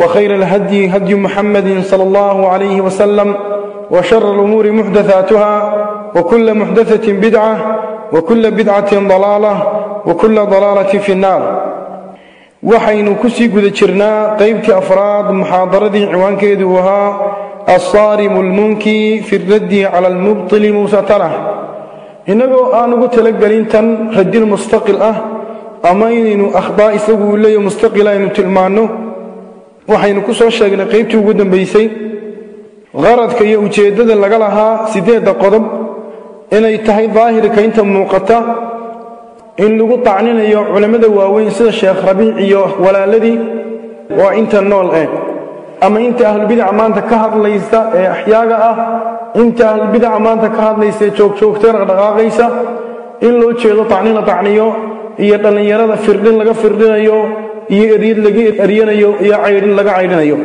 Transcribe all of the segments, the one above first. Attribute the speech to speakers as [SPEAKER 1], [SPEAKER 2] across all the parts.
[SPEAKER 1] وخير الهدي هدي محمد صلى الله عليه وسلم وشر الأمور محدثاتها وكل محدثة بدعة وكل بدعة ضلالة وكل ضلالة في النار waxaynu ku sii guda jirnaa qaybtii afraad muxaadaradii ciwaankeedu ahaa alsaarimu lmunki fi raddi cala almubtili muusatana innagoo aan ugu talagelin tan radin mustaqil ah ama inaynu akhdaa isagu uu leeya mustaqil aynu tilmaanno waxaynu ku soo sheegnay qaybtii ugu dambaysay qaradka iyo ujeeddada laga lahaa siddeedda qodob inay tahay daahirka inta muuqata in lagu tacninayo culammada waaweyn sida sheekh rabiic iyo walaaladii waa inta nool eh ama inta ahlubidaca maanta ka hadlaysa ee axyaaga ah inta ahlubidaca maanta ka hadlaysa ee joogjoogtay dhaqdhaqaaqaysa in loo jeedo tacnin la tacniyo iyo dhallinyarada firdhin laga firdhinayo iyo eryad laga eryanayo iyo caydhin laga caydhinayo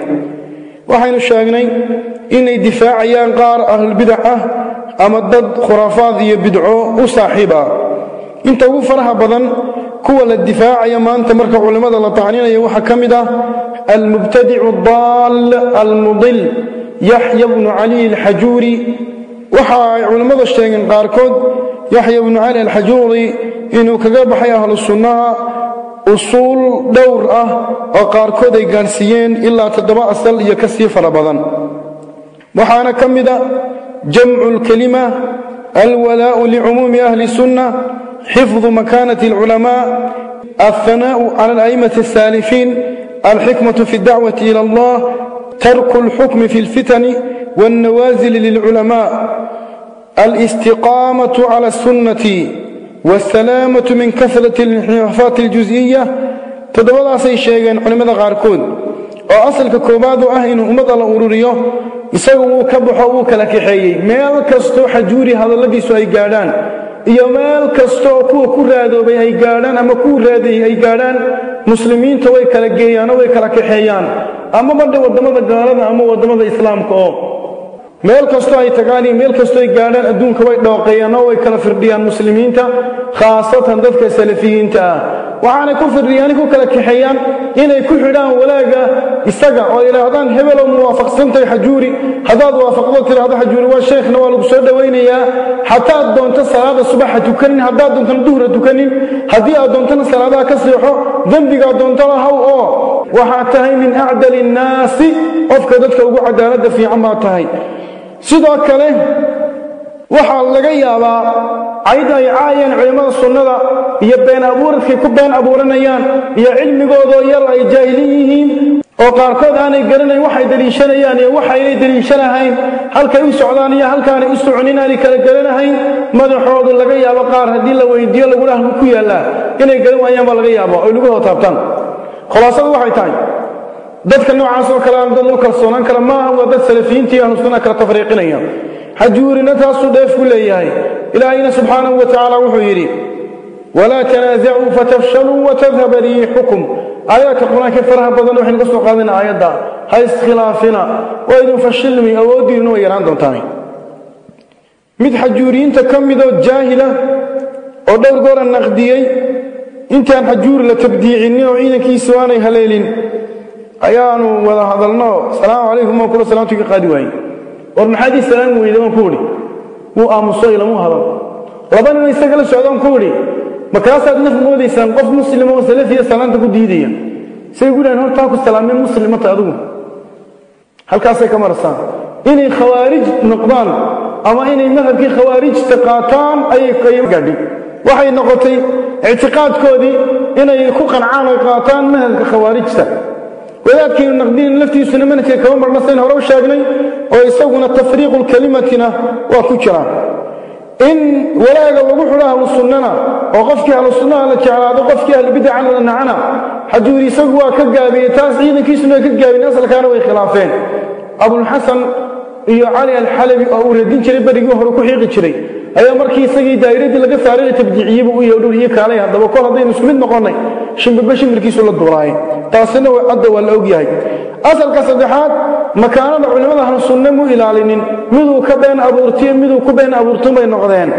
[SPEAKER 1] waxaynu sheegnay inay difaacayaan qaar ahlulbidac ah ama dad khuraafaad iyo bidco u saaxiib ah inta ugu faraha badan kuwa la difaacaya maanta marka culimmada la tacninaya waxaa ka mid ah almubtadicu daal almudil yaxya bnu cali alxajuuri waxa ay culimmada sheegeen qaarkood yaxya bnu cali alxajuuri inuu kaga baxay ahlu sunnaha أصول دور أه أقار كودي قانسيين إلا تدبع أصل يكسي فربضان وحانا كمدا جمع الكلمة الولاء لعموم أهل السنة حفظ مكانة العلماء الثناء على الأئمة السالفين الحكمة في الدعوة إلى الله ترك الحكم في الفتن والنوازل للعلماء الاستقامة على السنة waasalaamatu min kasrati inxiraafaati aljusiya toddobadaasay sheegeen culimmada qaarkood oo asalka koowaadu ah inuu ummadda la ururiyo isagu wuu ka baxo wuu kala kaxeeyey meel kastoo xajuuri hadalladiisu ay gaadhaan iyo meel kastaoo kuwa ku raadoobay ay gaadhaan ama kuu raadayey ay gaadhaan muslimiinta way kala geeyaanoo way kala kaxeeyaan ama madhe waddamada gaalada ama waddamada islaamka meel kastoo ay tagaan iyo meel kastoo ay gaadhaan adduunka way dhooqeeyaan oo way kala firdhiyaan muslimiinta khaasatan dadka salafiyiinta. Ah waxaanay ku firdhiyaan ku kala kaxeeyaan inay ku xidhaan walaaga isaga oo yidhaahdaan hebelow muwaafaqsantahay xajuuri. Haddaad waafaqdo tidhaahdo xajuuri waa sheekhna waa lagu soo dhowaynayaa xataad doonto salaada subaxa tukanin haddaad doontana duhra tukanin haddii aad doontana salaadaha ka seexo dembigaad doontana haw oo. Waxaad tahay min acdali innaasi qofka dadka ugu cadaaladda fiican baad tahay sidoo kale waxaa laga yaabaa cayda ay caayeen culimmada sunnada iyo been abuuradkay ku been abuuranayaan iyo cilmigoodoo yar ay jaahilin yihiin oo qaarkood aanay garanayn waxay deliishanayaan iyo waxaynay deliishanahayn. Halkay u socdaan iyo halkaanay u soconin aanay kala garanahayn madaxoodu laga yaabo qaar haddii la weydiiyo lagudhaah ku yaallaa. Inay garan waayaan baa laga yaaba oy lagu hootaabtaan khulaasadu waxay tahay dadka noocaas oo kale aan dad kalsoonaan kara maaha waa dad salafiyiinta iyo ahlu sunna kala tafriiqinaya. Xajuurina taasuu dheef ku leeyahay. Ilaahayna subxaanahu wa tacaala wuxuu yidhi walaa tanaasacuu fatafshaluu watadhaba riixukum aayaadka qur'aanka faraha badan waxaynu ka soo qaadana aayadda ha iskhilaafina waa idin fashilmi awooddiinuna way yaraan doontaan mid xajuuriyiinta ka midoo jaahila oo dhowr goora naqdiyey intaan xajuuri la tabdiicinin oo ciidankiisu aanay haleelin ayaanu wada hadalno salaamu calaykum waan kula salaamtu ka qaadi waayey. War maxaad ii salaami weyda waan ku idhi wuu aamuso ilamuu hadal. Laba nin isaga la socdaan ku idhi markaasaad naf moodaysaan qof muslim oo salafiya salaanta ku diidaya. Say gu dhahan hortaa ku salaameen muslimata adigu halkaasay ka marasaan. Inay khawaarij noqdaan ama inay madhabkii khawaarijta qaataan ayay gaadhin waxay noqotay ictiqaadkoodii inay ku qancaan oy qaataan madhabka khawaarijta wadaadkiinu naqdiin laftiisuna manhajka kaba marna sayn hore u sheegnay oo isaguna tafriiqu lkalimatina waa ku jiraan in walaaga lagu xidho ahlu sunnana oo qofkii ahlu la jeclaado qofkii ahlubidacana la nacana hadduu yidhi isagu waa ka gaabiyey taas ciidankiisuna way ka gaabiyeen asalkaana way khilaafeen. Abulxasan iyo cali alxalabi oo uu radin jiray berigii hore ku xiiqi jiray ayaa markii isagii daa'iradii laga saaray tabjiciyeybu u yeedhow iyo kaalay haddaba kol haddaynu isku mid noqonnay shimbirba shimbirkiisu la duulaaye taasina hadda waa la ogyahay asalka saddexaad makaanada culimmada ahlu sunne mu ilaalinin. Miduu ka been abuurtiyo miduu ku been abuurtun bay noqdeen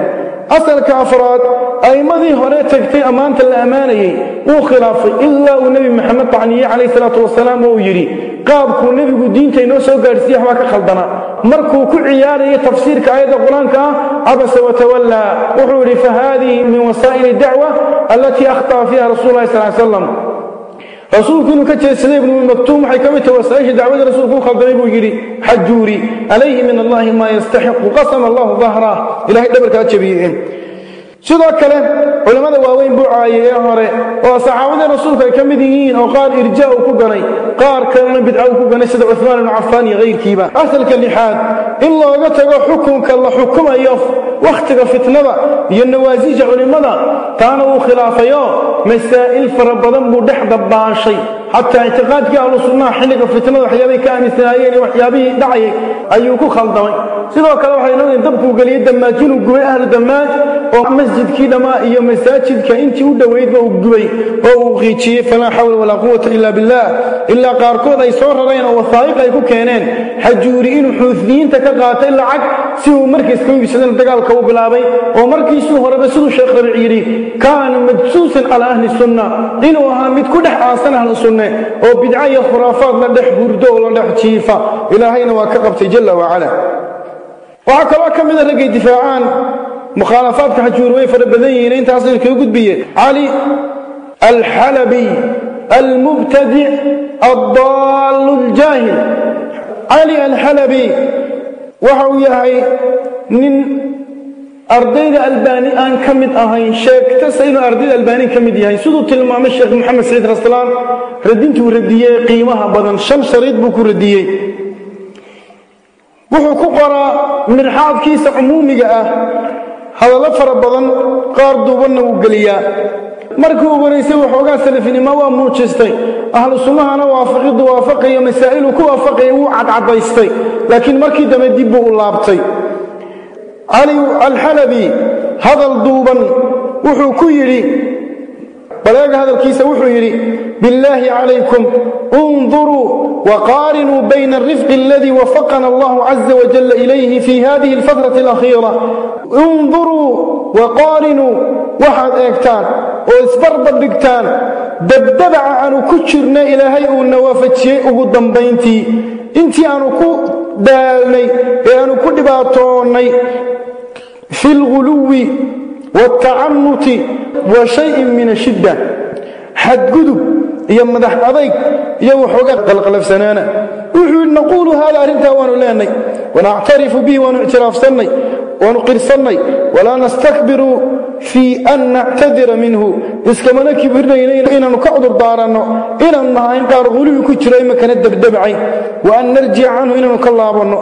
[SPEAKER 1] asalka afraad a'immadii hore tagtay ammaanta la ammaanayey wuu khilaafay ilaa uu nebi maxamed tacniye calayh salaatu wasalaam oo uu yidhi qaabkuu nebigu diinta inoo soo gaadhsiiya waxbaa ka khaldana. Markuu ku ciyaarayay tafsiirka aayadda qur'aanka ah cabasa watawallaa wuxuu yidhi fa haadihi min wasaa'ili dacwa allatii akhta'a fiiha rasuulu llahi sal ly slam rasuulku inuu ka jeedsaday ibnu maktuum waxay ka mid tahay wasaaisha dacwada rasuulku u khaldamay buu yidhi xajuuri calayhi min allahi maa yastaxiqu qasama allahu dahrah ilahay dhabarkaa jabiyey sidoo kale culammada waaweyn buu caayay ee hore oo saxaabadii rasuulku ay ka mid yihiin oo qaar irjaa uu ku ganay qaar kalena bidca uu ku ganay sida cuhmaan ibnu cafaan iyo kayrkiiba asalka lixaad in looga tago xukunka la xukumayo wakhtiga fitnada iyo nawaasiisha culimmada taana wuu khilaafayo masaa'il fara badan buu dhex dabbaashay xataa ictiqaadkii ahlu sunnaha xilliga fitnada waxyaabay ka aaminsanaayeen waxyaabihii dhacayay ayuu ku khaldamay. Sidoo kale waxay noogeen dabkuu geliyey damaaj inuu gubay ahlu damaaj oo masjidkii dhammaa iyo masaajidka intii u dhoweydba uu gubay oo uu qiijiyey. Falaa xawla walaa quwata ila billah. Ilaa qaarkood ay soo rareen oo wasaa'iq ay ku keeneen. Xajuuri inuu xuufiyiinta ka qaatay lacag si uu markiis ka iibsadana dagaalka u bilaabay oo markiisuu horeba siduu sheekh rabiic yidhi kaana majsuusan calaa ahli sunna inuu ahaa mid ku dhex aasan ahlu sunne oo bidca iyo khuraafaad la dhex hurdo oo la dhex jiifa. Ilaahayna waa ka qabtay jalla wacala. Waxaa kaloo ka mida raggay difaacaan mukhaalafaadka xajuuri way fara badan yihiin intaas idinkaga gudbiye cali alxalabi almubtadic addaallu ljaahil cali alxalabi waxa uu yahay nin ardayda albaani aan ka mid ahayn sheegtase inuu ardayda albaani ka mid yahay siduu tilmaamay sheekh moxamed saciid raslaan radintuu radiyey qiimaha badan shan shariid buu ku radiyey wuxuu ku qoraa mirxaadkiisa cumuumiga ah hadallo fara badan qaar duubanna wuu geliyaa. Markii uu waraysay waxoogaa salafinimo waa muujistay ahlu sunnahana waafaqidu waafaqaya masaa'iluu ku waafaqaya wuu cadcadaystay laakiin markii dambe dib buu u laabtay cali alxalabi hadal duuban wuxuu ku yidhi baleega hadalkiisa wuxuu yidhi billaahi calaykum unduruu waqaarinuu bayna alrifqi aladii wafaqana allahu caza wajalla ilayhi fi hadihi alfatrati alakhiira unduruu waqaarinuu waxaad eegtaan oo isbarbardhigtaan dabdabaca aanu ku jirna ilaahay uuna waafajiyey ugu dambayntii intii aanu ku daalnay ee aanu ku dhibaatoonnay fi lghuluwi waaltacanuti wa shayin min ashidda. Xadgudub iyo madax adayg iyo waxoogaa qalqalafsanaana wuxuu yidhi naquulu haada arrintaa waanu leenay wanactarifu bihi waanu ictiraafsannay waanu qirsannay walaa nastakbiru fii an nactadira minhu. Iskamana kibirnayno inaannu ka cudur daaranno. Inaannu nahayn qaar huluwi ku jiro imakana debdebcay. Wa an narjic canhu inaannu ka laabanno.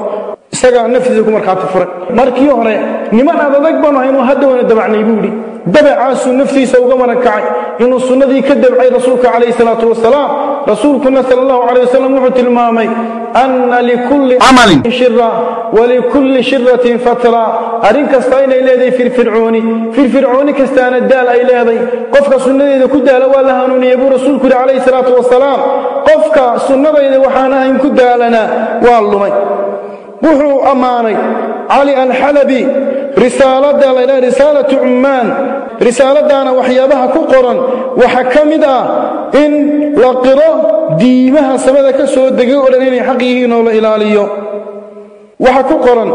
[SPEAKER 1] Isagaa naftiisa ku markhaati furay markii hore niman aad adag baanu haynu hadda waana dabacnay buu yidhi dabacaasuu naftiisa uga marakacay inuu sunnadii ka dabcay rasuulka calayhi salaatu wasalaam. Rasuulkuna sala allahu calayh wasalam wuxuu tilmaamay anna likulli camalin shira walikulli shiratin fatra arrin kasta inay leedahay firfircooni. Firfircooni kastaana daal ay leeday. Qofka sunnadeeda ku daala waa la hanuuniyey buu rasuulku yidhi calayhi salaatu wasalaam. Qofka sunnadayda waxaan ahayn ku daalanaa waa lumay. Wuxuu ammaanay cali alxalabi risaalada laydhaha risaalatu cummaan risaaladaana waxyaabaha ku qoran waxaa ka mid ah in la qiro diimaha samada ka soo degay oo dhan inay xaq yihiin oo la ilaaliyo qoran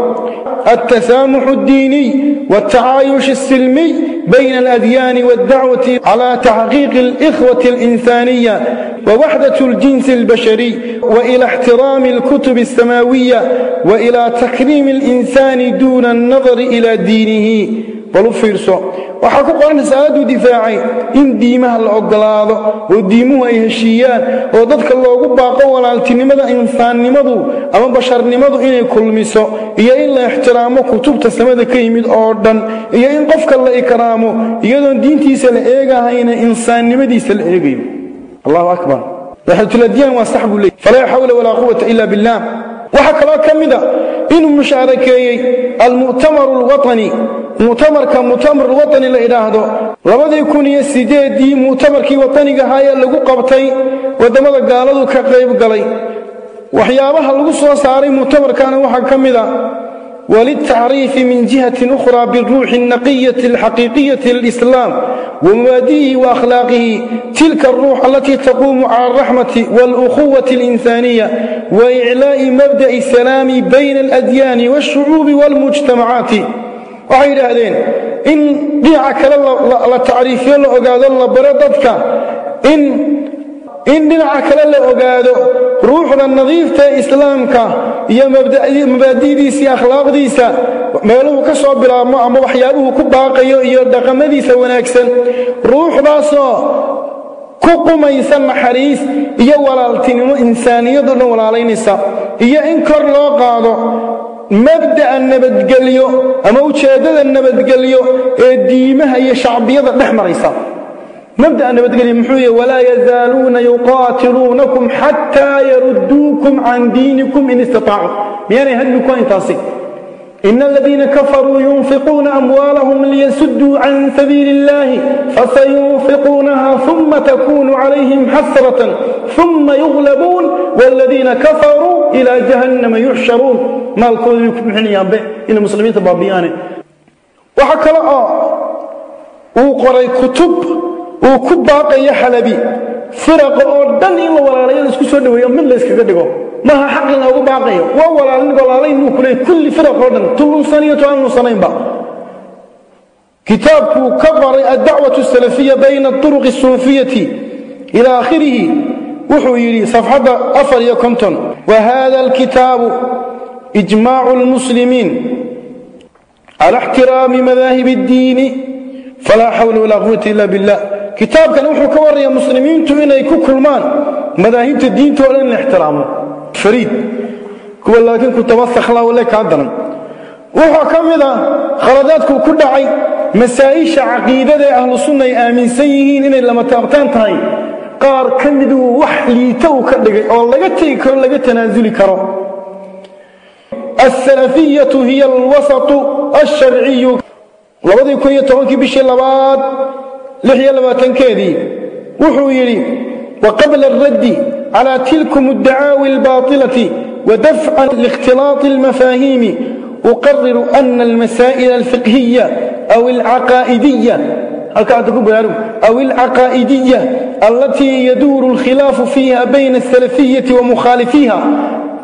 [SPEAKER 1] التسامح الديني والتعايش السلمي بين الأديان والدعوة على تحقيق الإخوة الإنسانية ووحدة الجنس البشري وإلى احترام الكتب السماوية وإلى تكريم الإنسان دون النظر إلى دينه. Balu fiirso. Waxaa ku qoran risaaladduu difaacay. In diimaha la ogolaado oo diimuhu ay heshiiyaan oo dadka loogu baaqo walaaltinimada insaannimadu ama basharnimadu inay kulmiso iyo in la ixtiraamo kutubta samada ka yimid oo dhan iyo in qofka la ikraamo iyadoon diintiisa la eegahayna insaannimadiisa la eegayo. Allahu akbar. Waxdatuladyaan waa sax buu leey falaa xawla walaa quwata ila billah. Waxaa kaloo ka mida inuu mushaarakeeyey almu'tamaru alwaطani muctamarka muctamar watani la idhaahdo. Labadii kun iyo sideedii muctamarkii watanigahaayee lagu qabtay waddamada gaaladu ka qayb galay. Waxyaabaha lagu soo saaray muctamarkana waxaa ka mid a waliltacriifi min jihatin ukhraa biruuxi alnaqiyati alxaqiiqiyati lilislaam wa mubaadi'ihi tilka aruux alatii taquumu cala alraxmati waalukhuwati alinsaaniya wa iclaa'i mabda'i asalaami bayna aladyaani waashucuubi waalmujtamacaati waxay yidhaahdeen in dhinaca kale la tacriifiyo la ogaado la baro dadka. In in dhinaca kale la ogaado ruuxda nadiifta islaamka iyo mabaadi'diisa iyo akhlaaqdiisa meeluhu ka soo bilaabmo ama waxyaabuhu ku baaqayo iyo dhaqamadiisa wanaagsan. Ruuxdaasoo ku qumaysa naxariis iyo walaaltinimo insaaniyadoo dhan walaalaynaysa iyo in kor loo qaado mabda'a nabadgelyo ama ujeeddada nabadgelyo ee diimaha iyo shacbiyada dhex maraysa. Mabda'a nabadgelyo muxuu yahy walaa yazaaluuna yuqaatiluunakum xataa yarudduukum can diinikum in istataacu miyaanay hadli ku intaasi إن الذين كفروا ينفقون أموالهم ليسدوا عن سبيل الله فسينفقونها ثم تكون عليهم حسرة ثم يغلبون والذين كفروا إلى جهنم يحشرون. ما الكون يكون حنيان به إن المسلمين تبابيانه. وحكى وقرأ كتب وكباق يا حلبي فرق أردن إلا ولا لا maaha xaqi lagu baaqayo. Waa walaalin golaalayn buu ku kulli firaqoo dhan tullunsaniyato aan lunsanaynba ka qoray addacwatu salafiya bayna turuqi suufiyati ila akhirihi. Wuxuu yidhi safxadda afar iyo konton wa hada alkitaabu ijmaacu lmuslimiin cala ixtiraami madaahib addiini falaa xawla walaa quwata ila billah. Kitaabkan wuxuu ka warraya muslimiintu inay ku kulmaan madaahibta diintao dhan la ixtiraamo ariid kuwa laakiin ku tabaakla walle kaa daran wuxuu ka mid ah a khaladaadku ku dhacay masaa'isha caqiidadae ahlu sunna ay aaminsan yihiin inay lama taabtaan tahay. Qaar ka miduu wax liita uu ka dhigay oo laga tegi karo laga tanaasuli karo. Asalafiyatu hiya alwasau alsharciyu labadii kun iyo tobankii bishii labaad lix iyo labaatankeedii wuxuu yidhi wa qabla araddi على تلكم الدعاوي الباطلة ودفعا لاختلاط المفاهيم. أقرر أن المسائل الفقهية أو العقائدية أو العقائدية التي يدور الخلاف فيها بين السلفية ومخالفيها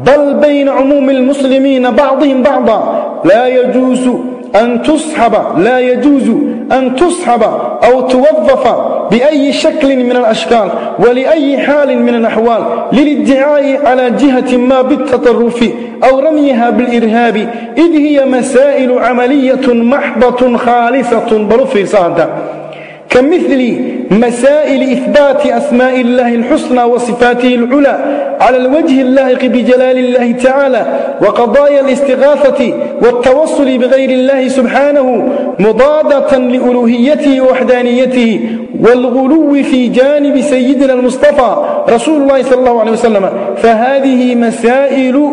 [SPEAKER 1] بل بين عموم المسلمين بعضهم بعضا لا يجوز أن تصحب لا يجوز أن تصحب أو توظف بأي شكل من الأشكال ولأي حال من الأحوال للادعاء على جهة ما بالتطرف أو رميها بالإرهاب إذ هي مسائل عملية محضة خالصة برفي صادة كمثل مسائل إثبات أسماء الله الحسنى وصفاته العلى على الوجه اللائق بجلال الله تعالى وقضايا الاستغاثة والتوصل بغير الله سبحانه مضادة لألوهيته ووحدانيته والغلو في جانب سيدنا المصطفى رسول الله صلى الله عليه وسلم. فهذه مسائل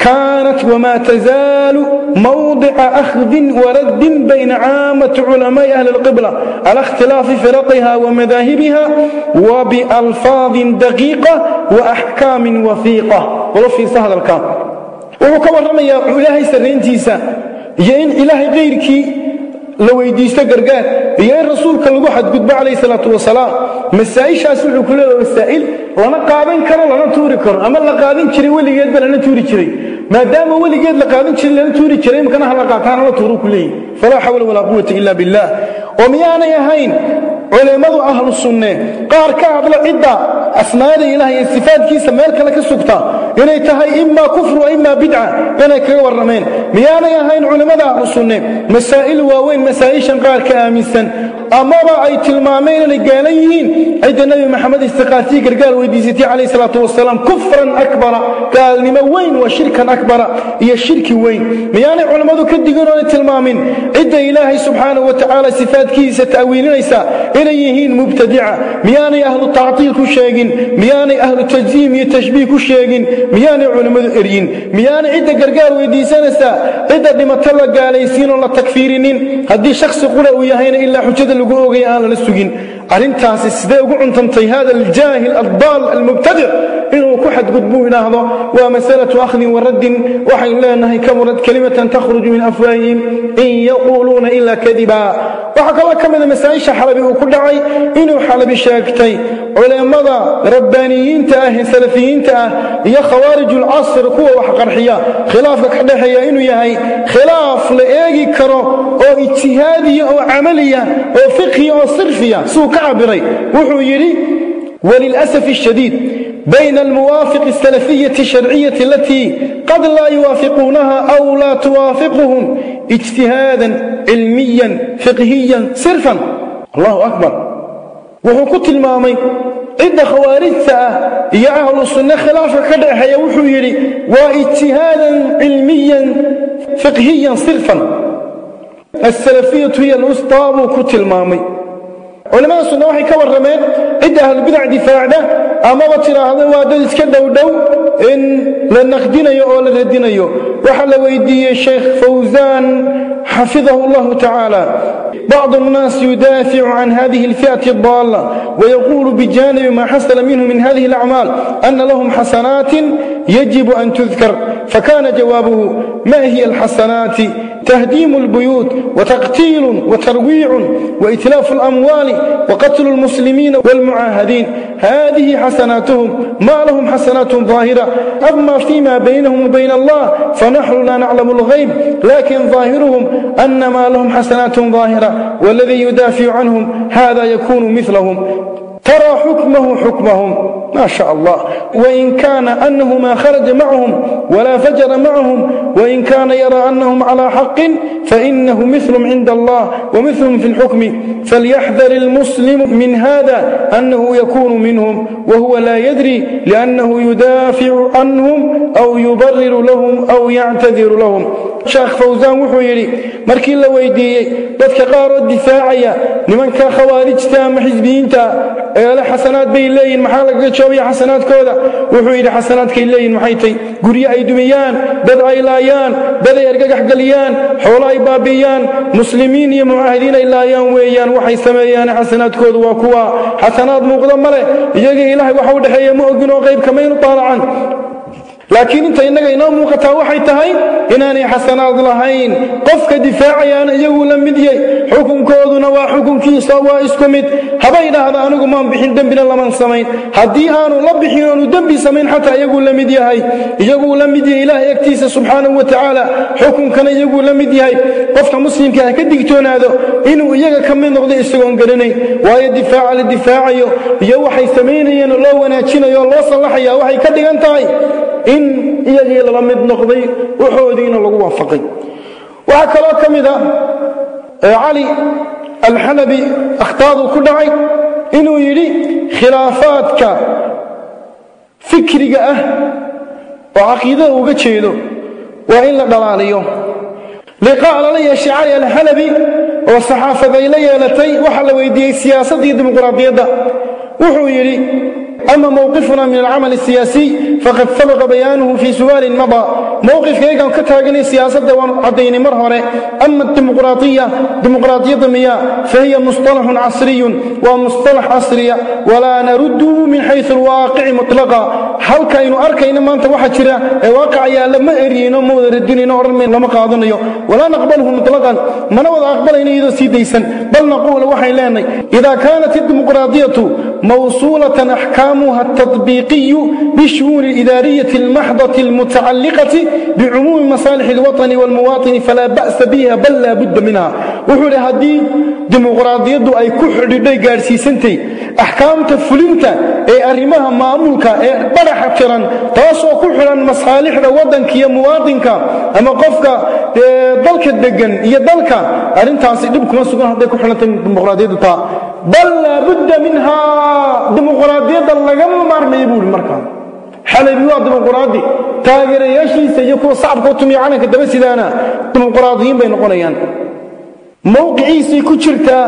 [SPEAKER 1] كانت وما تزال موضع أخذ ورد بين عامة علماء أهل القبلة على اختلاف فرقها ومذاهبها وبألفاظ دقيقة وأحكام وثيقة. ولفي سهل الكام وهو كما رمي إلهي سرينتيسا يين إلهي غيرك la weydiisto gargaar. Iyo in rasuulka lagu xadgudbo calayh salaat wasalaam masaa'ishaas wuxuu ku leedaha masaa'il lana qaadan karo lana tuuri karo ama la qaadan jiray weligeedba lana tuuri jiray. Maadaama weligeed la qaadan jiray lana tuuri jiray imkana hala qaataan hala tuuruu ku leeyahy falaa xawla walaa quwata ila billaah. Oo miyaanay ahayn culimmadu ahlu sunne qaar ka hadla cidda asmaada ilaah iyo sifaadkiisa meel kale ka sugta inay tahay imaa kufr wa bidca inay kaga warrameen. Miyaanay ahayn culimmada ahlu sunne masaa'il waaweyn masaa'ishan qaar ka aaminsan amaba ay tilmaameen inay gaalan yihiin. Cidda nebi maxamed istiqaasiyi gargaar weydiisatay calayhi salaatu wasalaam kufran akbara gaalnimo weyn waa shirkan akbara iyo shirki weyn. Miyaanay culammadu ka digin oonay tilmaamin cidda ilaahay subxaanahu wa tacaala sifaadkiisa ta'wiilinaysa inay yihiin mubtadica. Miyaanay ahlu tactiil ku sheegin miyaanay ahlu tajsiim iyo tashbiih ku sheegin miyaanay culimmadu eryin miyaanay cidda gargaar weydiisanaysaa cidda dhimato la gaalaysiin oo la takfiirinin haddii shakhsi qura uu yahayna ilaa xujada lagu ogaya aan lala sugin arrintaasi sidee ugu cuntantay hada aljaahil addaal almubtadic inuu ku xadgudbuu idhaahdo waa masalatu akhdin waraddin waxaynu leenahay kamurad kalimatan takhruju min afwaahihim in yaquuluuna ila kadiba. Waxaa kaloo ka mida masaa'isha xalabi uu ku dhacay inuu xalabi sheegtay culimmada rabbaaniyiinta ah ee salafiyiinta ah iyo khawaarij ulcasr kuwa wax qarxiya. Khilaafka ka dhexeeya inuu yahay khilaaf la eegi karo oo ijtihaadiya oo camaliya oo fiqhiya oo sirfiya. Ka wuxuu yidhi وللأسف الشديد بين الموافق السلفية الشرعية التي قد لا يوافقونها أو لا توافقهم اجتهادا علميا فقهيا صرفا. الله أكبر. وهو كتل مامي عند خوارجته يا أهل السنة خلاف كدعها يوحو يري واجتهادا علميا فقهيا صرفا. السلفية هي الأسطاب وكتل مامي culamada sunna waxay ka warrameen cidda ahlulbidac difaacda amaba tidhaahda waa dad iska dhowdhow in la naqdinayo oo la radinayo waxaa la weydiiyey sheekh fawsaan xafidahu allahu tacaala بعض الناس يدافع عن هذه الفئة الضالة ويقول بجانب ما حصل منه من هذه الأعمال أن لهم حسنات يجب أن تذكر فكان جوابه ما هي الحسنات؟ تهديم البيوت وتقتيل وترويع وإتلاف الأموال وقتل المسلمين والمعاهدين. هذه حسناتهم ما لهم حسنات ظاهرة. أما فيما بينهم وبين الله فنحن لا نعلم الغيب لكن ظاهرهم أن ما لهم حسنات ظاهرة والذي يدافع عنهم هذا يكون مثلهم. ترى حكمه حكمهم. ما شاء الله. وإن كان أنه ما خرج معهم ولا فجر معهم وإن كان يرى أنهم على حق فإنه مثلهم عند الله ومثلهم في الحكم. فليحذر المسلم من هذا أنه يكون منهم وهو لا يدري لأنه يدافع عنهم أو يبرر لهم أو يعتذر لهم. sheekh fawsaan wuxuu yidhi markii la weydiiyey dadka qaar oo difaacaya nimanka khawaarijta ama eele xasanaad bay leeyihiin maxaa lagaga joobaya xasanaadkooda? Wuxuu yidhi xasanaadkay leeyihiin maxay tay guryo ay dumiyaan dad ay laayaan dad ay argagax geliyaan xoolo ay baabi'iyaan muslimiin iyo mucaahidiin ay laayaan weeyaan waxay sameeyaan xasanaadkoodu waa kuwa. Xasanaad muuqda ma leh iyaga ilaahay waxa u dhexeeya ma ogin oo qayb kamaynu daalacan laakiin inta innaga inoo muuqataa waxay tahay inaanay xasanaad lahayn. Qofka difaacayaana iyaguu la mid yay xukunkooduna waa xukunkiisa waa isku mid. Haba idhaahda anigu maan bixin dembina laman samayn. Haddii aanu la bixin oonu dembi samayn xataa iyaguu la mid yahay. Iyaguu la mid yahay ilaahay agtiisa subxaanahu wa tacaala xukunkana iyaguu la mid yahay. Qofka muslimka ha ka digtoonaado inuu iyaga ka mid noqdo isagoon garanayn waayo difaaca la difaacayo iyo waxay samaynayeen oo loo wanaajinayo oo loo sallaxaya waxay ka dhigan tahay in iyagii lala mid noqday waxoodiina lagu waafaqay. Waxaa kaloo ka mid a cali alxanabi akhtaaduu ku dhacay inuu yidhi khilaafaadka fikriga ah oo caqiidada uga jeedo waa in la dhalaaliyo. Liqaa lala yeeshay cali alxanabi oo saxaafad ay la yeelatay waxaa la weydiiyey siyaasaddii dimuqraadiyadda. Wuxuu yidhi أما موقفنا من العمل السياسي فقد سبق بيانه في سؤال مضى موقف كيغا كتاغني سياسة وعدين مرهرة أما الديمقراطية ديمقراطية ضمية فهي مصطلح عصري ومصطلح عصري ولا نرده من حيث الواقع مطلقا هل كاينو أركين ما أنت واحد شراء واقع يا لما إرينا مودر الدين نورمين لما قاضنيو ولا نقبله مطلقا ما نوضع أقبلين إذا سيديسا بل نقول وحي لاني إذا كانت الديمقراطية موصولة أحكام أحكامها التطبيقي بشؤون الإدارية المحضة المتعلقة بعموم مصالح الوطن والمواطن فلا بأس بها بل لا بد منها وحول هذه ديمقراطية أي كحر دي قارسي سنتي أحكام تفلنتا أي أرمها مامولكا أي برح تران تاسو كحرا مصالح الوطن كي مواطنك أما قفك ضلك الدقن هي ضلك أرنتاسي دبكم سكون هذا كحرا ديمقراطية bal laabudda minhaa. Dimuqraadiyadda lagama maarmayo buui markaa xalabi waa dimuqraadi taageerayaashiisa iyo kuwa sacabka tumiya calanka daba sidaana dimuqraadiyiin bay noqonayaan. Mawqiciisii ku jirtaa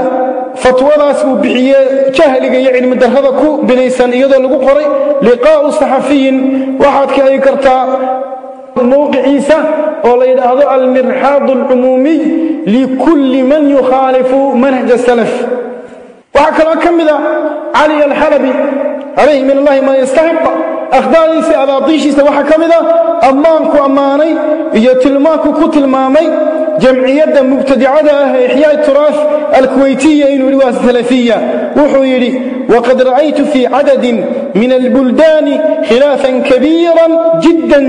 [SPEAKER 1] fatwadaas uu bixiye jahliga iyo cilmi cilmidarrada ku binaysan iyadoo lagu qoray liqaa'u saxafiyin. Waxaad ka hegi kartaa mawqiciisa oo la yidhaahdo almirxaad alcumuumiy likulli man yukhaalifu manhaj asalaf waxaa kaloo ka mid a cali alxalabi calayhi min allahi maa yastaxiq akhdaadiisa abaadiishiisa waxaa ka mid a ammaanku ammaanay iyo tilmaanku ku tilmaamay jamciyadda mubtadicada ah ee ixyaa turaaf alkuweytiya inuu yidhi waa salafiya. Wuxuu yidhi waqad ra'aytu fii cadadin min albuldaani khilaafan kabiiran jiddan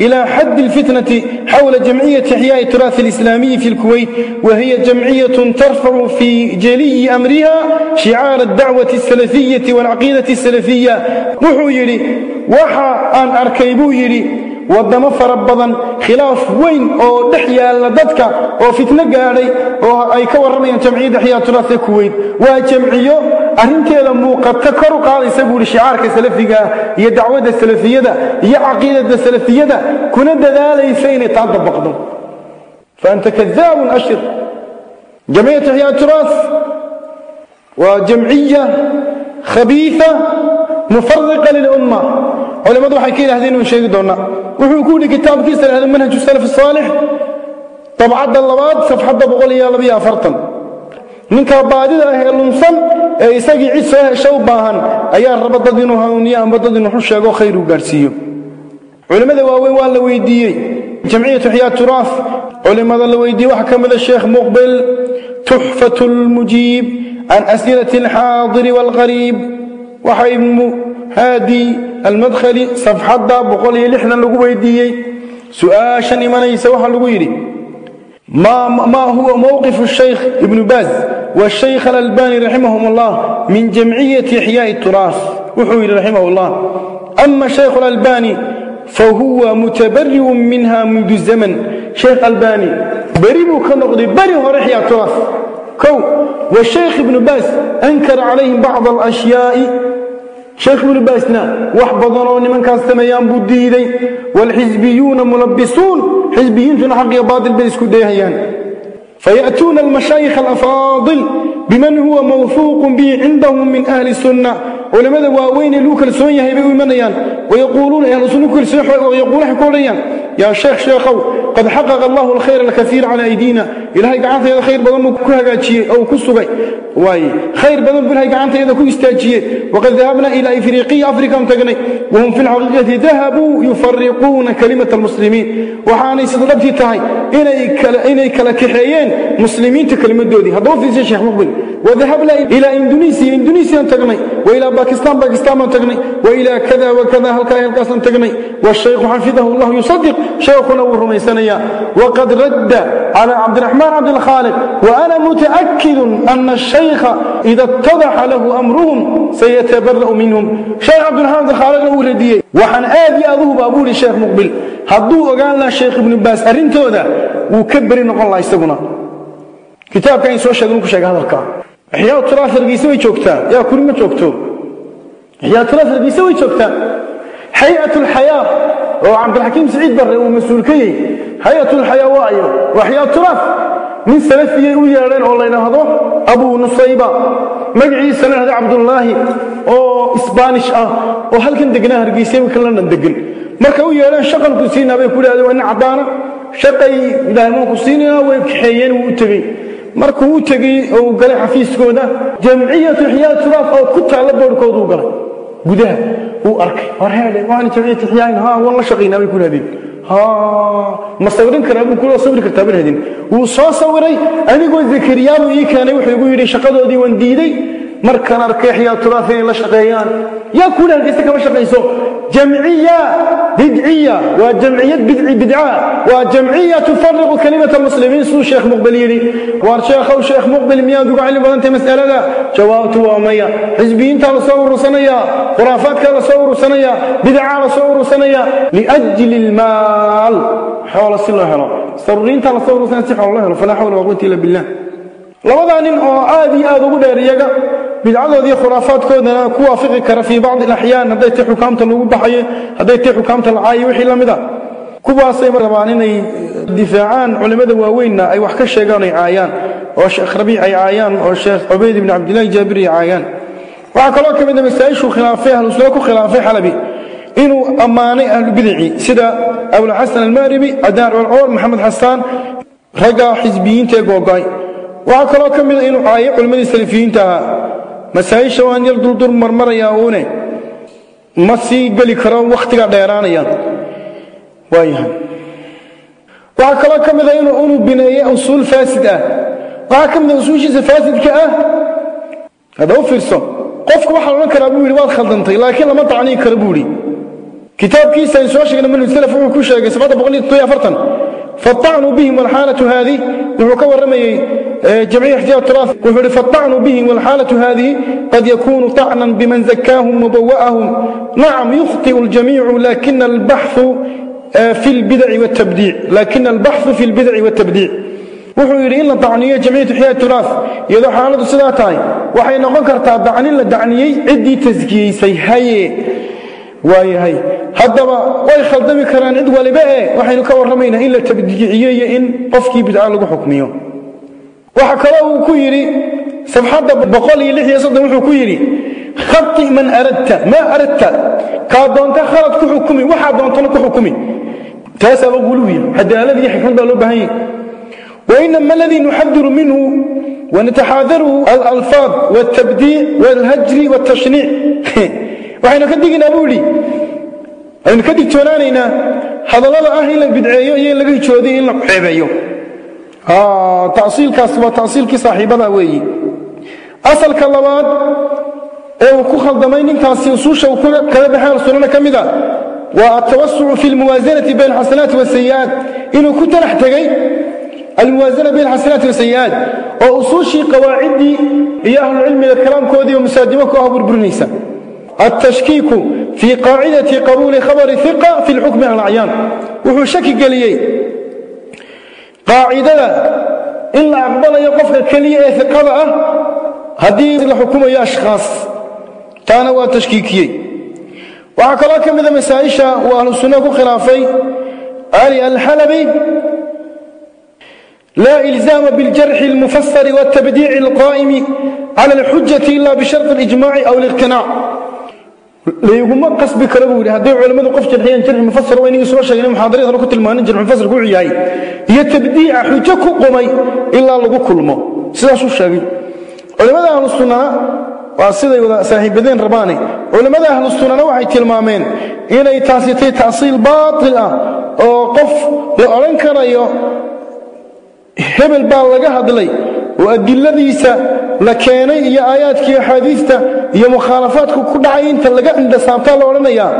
[SPEAKER 1] إلى حد الفتنة حول جمعية إحياء التراث الإسلامي في الكويت وهي جمعية ترفع في جلي أمرها شعار الدعوة السلفية والعقيدة السلفية وحو وحا أن أركيبو يري wadamo fara badan khilaaf weyn oo dhex yaalla dadka oo fitno gaadhay oo ay ka warramayaan jamciyadda xiyaatulaas ee kuweyt waa jamciyo arrinteeda muuqata kor u qaadaysa buuhi shicaarka salafiga iyo dacwadda salafiyada iyo caqiidada salafiyada kuna dadaalaysa inay taa dabaqdo faanta kadaabun ashir jamciyatu xiyaatulaas waa jamciya khabiifa mufariqa lilumma culimadu waxay ka yidhahdeen inuu sheegi doonaa wuxuu ku yidhi kitaabkiisa lahdo manhaju salaf saalix dabcadda labaad safxadda boqol iyo labiyo afartan ninka baadida ah ee lunsan ee isagii cid soo hesha u baahan ayaa raba dad inuu hanuuniyo amba dad inuu xu sheego khayr uu gaarsiiyo culimmada waaweyn waa la weydiiyey. Jamciyatu xiyaa turaaf culimmada la weydiiyey waxaa ka mida sheekh muqbil tuxfatu lmujiib can asilati alxaadiri waalqariib waxa ibnu haadi almadkhali safxadda lagu weydiiyey. Su'aashan imanaysa waxaa lagu yidhi ما هو موقف الشيخ ابن باز والشيخ الألباني رحمهم الله من جمعية إحياء التراث وحويل رحمه الله. أما الشيخ الألباني فهو متبرئ منها منذ الزمن. شيخ الألباني بريء كنقضي بريء هو إحياء التراث. كو والشيخ ابن باز أنكر عليهم بعض الأشياء sheekh weliba wax badanoo nimankaas sameeyaan buu diiday. Walxisbiyuuna mulabisuun xisbiyiintuna xaqiyo baatil bay isku dayhayaan faya'tuuna almashaayikh alafaadil biman huwa mawfuuqun bihi cindahum min ahli sunna. Culammada waaweynee lagu kalsoon yahay bay u imanayaan. Wayaquuluuna ahlusunna ku kalsoon yahay ku odhayaan يا شيخ شيخو قد حقق الله الخير الكثير على أيدينا. إلهي قعنت إذا خير بدن كهجاتشي أو كسوغي واي خير بدن بالهي قعنت إذا كيستاجي وقد ذهبنا إلى إفريقيا أفريقيا متقني وهم في الحقيقة ذهبوا يفرقون كلمة المسلمين. وحاني سدلبتي تهي إني كلكحيين مسلمين تكلمة دودي. هذا في شيخ مقبل. وذهبنا إلى إندونيسيا. إندونيسيا تقني وإلى باكستان باكستان تقني وإلى كذا وكذا هل كان هل تقني والشيخ حفظه الله يصدق. sheekuna wuu rumaysanayaa waqad radda calى cabdiraxmaan cabdilkhaaliq waana mutaakidu ana ashaykha ida اtadaxa lahu amruhum sayatabara'u minhum sheekh cabdiraxmaan cabdilkhaaliqna wuu radiyey waxaan aad iyo aad u hubaa buu sheekh muqbil hadduu ogaan laha sheekh ibnu baas arrintooda wuu ka beri noqon laha isaguna kitaabka ayn soo sheegn ku sheega hadalka axyaa tiraasargiisa way joogtaa yaa kuri ma joogto axyaa tiraasargiisa way joogtaa hayat lxayaa oo cabdilxakiim siciid barre uu mas'uul ka yahy hay'atulxayawaa iyo waxyaaturaaf nin salafiyey u yeedheen oo laydhaahdo abuu nusayba magaciisa la dhahdo cabdullaahi oo isbaanish ah oo halkan degnaa hargeysa imika degan marka u yeedheen shaqan ku siinaa bay ku dhahdeen waa nin caddaana shaqay ilaahimaan ku siinayna way kaxeeyeen wuu u tegey. Markuu u tegey oo uu galay xafiiskooda jamciyatu xyaa turaaf oo ku taalla boorhkooduu galay gudaha uu arkay war heele waan jamciyatu xiyaa ha wala shaqeynaa bay ku leedahay ha ma sawirin karaa buu kula sawir kartaa baa wuu soo sawiray anigoo zakariyaa buu ii keenay wuxuu igu yidhi shaqadoodii waan diiday مركان أركيحية تراثين الله شقيان. يا كل هالجيس كم شقيان سو جمعية بدعية وجمعية بدع بدعاء وجمعية تفرق كلمة المسلمين سو شيخ مقبليني وارشيخ أو شيخ مقبل مياه دعاء لبنان مسألة لا. جواب توامية حزبين تلا صور سنية. خرافات كلا صور سنية. بدعاء صور سنية. لأجل المال. حول السنة حرام صورين تلا صور سنية. على الله فلا حول ولا قوة إلا بالله. لو ذا نم آه، آدي آدوب دريجة bidcadood iyo khuraafaadkoodana ku waafiqi kara fii bacdi alaxyaan hadday tay xukaamta lagu baxayo hadday tay xukaamta la caayo wixii la mid a kuwaasay rabaan inay difaacaan culimmada waaweynna ay wax ka sheegaan ay caayaan oo sheekh rabiic ay caayaan oo sheekh cubayd ibni cabdillahi jaabiri ay caayaan. Waxaa kaloo ka mid a masaa-ishuu khilaafay ahlusuna ku khilaafay xalabi inuu ammaanay ahlubidici sida abulxasan almaaribi cadaan colcool maxamed xasaan ragga xisbiyiinta ee googo'ay waxaa kaloo ka mida inuu caayo culimmadii salafiyiinta ahaa masaa-isha waan yar duldur marmarayaa uune ma sii geli karo wakhtiga dheeraanaya. Waayahay waxaa kaloo ka mida inuu bineeye usuul faasid ah. Waxaa ka mida usuushiisa faasidka ah. Hadda u fiirso qofku waxaa odhan karaa buu yidhi waad khaldantay laakiin lama tacniin karo buu yidhi. Kitaabkiisa aynu soo sheegnay manhaj salaf wuxuu ku sheegay فالطعن بهم والحالة هذه. وحكى ورمي جمعية احتياط التراث. وحول فالطعن بهم والحالة هذه قد يكون طعنا بمن زكاهم وبوأهم. نعم يخطئ الجميع لكن البحث في البدع والتبديع. لكن البحث في البدع والتبديع. wuxuu yidhi in la dacniyo jamciyatu xiyaa turaaf iyadoo xaaladu sidaa tahay waxay noqon kartaa dacnin وايهي. هدبا واي خلدبي كران اد وليبه وحين كو رمينا إلا تبديعية إن قفكي بتعالج لو حكميو. كويري سبحان الله بقول لي يسد و كو يري خطي من أردت ما أردت. كادون تخرج حكمي وحا دونتن حكمي. تاسب غلوين عداله يحي كان لو باهين وإنما الذي نحذر منه ونتحاذره الألفاظ والتبديع والهجر والتشنيع. waxaynu ka diginaa buu idhi aynu ka digtoonaanaynaa hadallada ah in la bidceeyo iyo in laga hijooday in la ceebeeyo tasiilkaas waa tasiilkii saaxiibada weeyi. Asalka labaad ee uu ku khaldamay ninkaasi usuusha uu kala baxeen sunana ka mid a waa altawasucu fi lmuwaasanati bayn alxasanaati wasayi'aat inuu ku talax tegey almuwaasana bayn alxasanaati wasayi'aat oo usuushii qawaaciddii iyo ahlucilmiga kalaamkoodii oo musaadimo ku ah burburinaysa التشكيك في قاعدة قبول خبر ثقة في الحكم على الأعيان وحو شك قليي قاعدة إلا أقبل يقف كلية ثقة هذه الحكومة يا أشخاص كان هو تشكيكي وعكلا كم إذا مسائشة وأهل السنة خلافي علي الحلبي لا إلزام بالجرح المفسر والتبديع القائم على الحجة إلا بشرط الإجماع أو الاقتناع layguma qasbi kara buu yidhi. Hadday culimmadu qof jarxiyaan jarxi mufasir waa inagii soo sheegnay muxaadariyad ku tilmaanin jarxi mufasir ku yahay. Iyo tabdiica xujo ku qumay ilaa lagu kulmo. Sidaasuu sheegay. Culimmada ahlu sunnana waa siday wada saaxiibadeen rabaane. Culimmada ahlu waxay tilmaameen inay taasi tahay tasiil baatil ah oo qof la odhan karayo hebel baa laga hadlay oo adiladiisa la keenay iyo aayaadkii axaadiista iyo mukhaalafaadku ku dhacay inta laga indhasaabtaa la odhanayaa.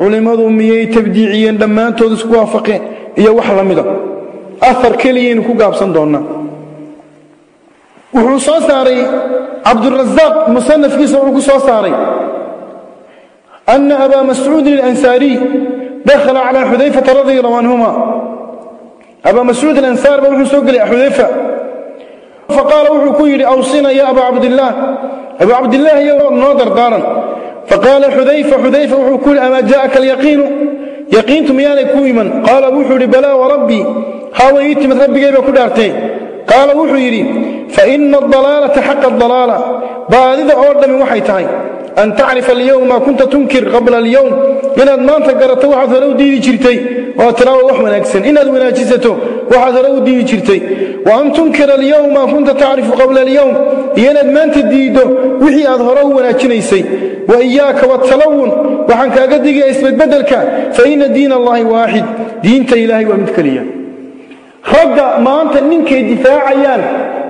[SPEAKER 1] Culimmadu miyay tabdiiciyeen dhammaantood isku waafaqeen? Iyo wax la mida? Afar keliyaynu ku gaabsan doonnaa wuxuu soo saaray cabdurasaaq musanafkiisa wuxuu ku soo saaray. Ana abaa mascuudin alansaariy dakhala calaa xudayfata radia allahu canhuma abaa mascuud alansaar ba wuxuu soo gelay xudayfa faqaala wuxuu ku yidhi awsina ya abaa cabdillaah abuu cabdilaahi yo noo dardaaran faqaala xudayfa xudayfa wuxuu ku yidhi amaa jaa'aka alyaqiinu? Yaqiintu miyaanay ku iman. Qaala wuxuu yidhi balaa warabbi haaway ii timid rabbigay baa ku dhaartay. Qaala wuxuu yidhi fa ina adalaalata xaqa dalaala baadida oo dhammi waxay tahay. An tacrifa alyowm maa kunta tunkir qabla alyowm inaad maanta garato waxaad hore diidi jirtay waa tilaawa wax wanaagsan. Inaad wanaajisato waxaad hore u diidi jirtay. Wa an tunkira alyowm maa kunta tacrifu qabla alyowm iyo inaad maanta diiddo wixii aad hore u wanaajinaysay. Wa iyaaka waaltalawun waxaan kaaga digayaa isbadbedelka fa ina diin allahi waaxid diinta ilaahay waa mid keliya ragga maanta ninkay difaacayaan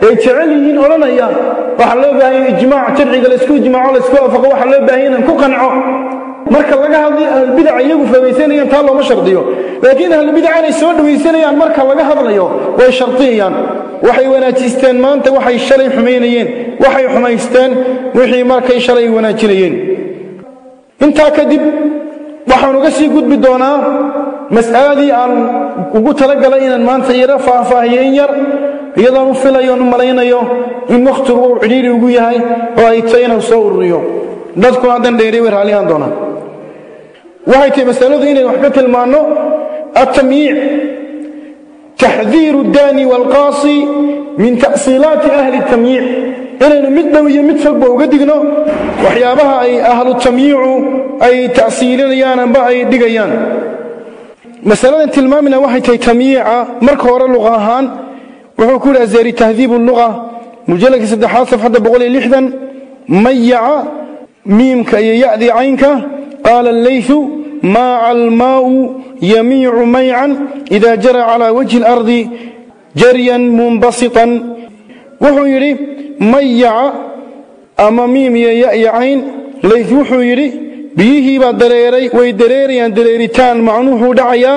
[SPEAKER 1] ay jecel yihiin odhanaya waxaa loo baahanya ijmaac sharciga laysku ijmaaco laysku afaqo waxaa loo baahanya inaan ku qanco marka laga hadlayo ahlulbidaca iyagu fahmaysanayaan taa looma shardiyo. Laakiin ahlulbidaca inay soo dhawaysanayaan marka laga hadlayo way shardiyayaan waxay wanaajisteen maanta waxay shalay xumaynayeen waxay xumaysteen wixii markay shalay wanaajinayeen. Intaa kadib waxaan uga sii gudbi doonaa mas'aladii aan ugu talagalay inaan maanta yaro faahfaahiyo in yar iyadoon u filayo u malaynayo in wakhtigu uu cidhiiri ugu yahay oo ay tahay inaan soo ururiyo. Dadkuna haddan dheeriy way raallihaan doonaan waxay tahay masaladu inayn waxba tilmaanno atamyiic taxdiiru daani waalqaasi min ta'siilaati ahli tamyiic. Inaynu mid dhow iyo mid fogba uga digno waxyaabaha ay ahlu tamyiicu ay ta'siilinayaan amba ay dhigayaan masaladan tilmaamina waxay tahay tamyiica marka hore luqa ahaan. Wuxuu ku yidhi azeri tahdiib luqa. Mujalladka saddexaad safxadda boqol iyo lixdan mayaca miimka iyo ya'dii caynka qaala allaythu maaca almaau yamiicu maycan ida jara calaa wajhi اlardi jaryan munbasiطan wuxuu yidhi mayaca ama miim iyo ya'yo cayn layth wuxuu yidhi biyihii baa dareeray way dareerayaan dareeritaan macnuuxuu dhacayaa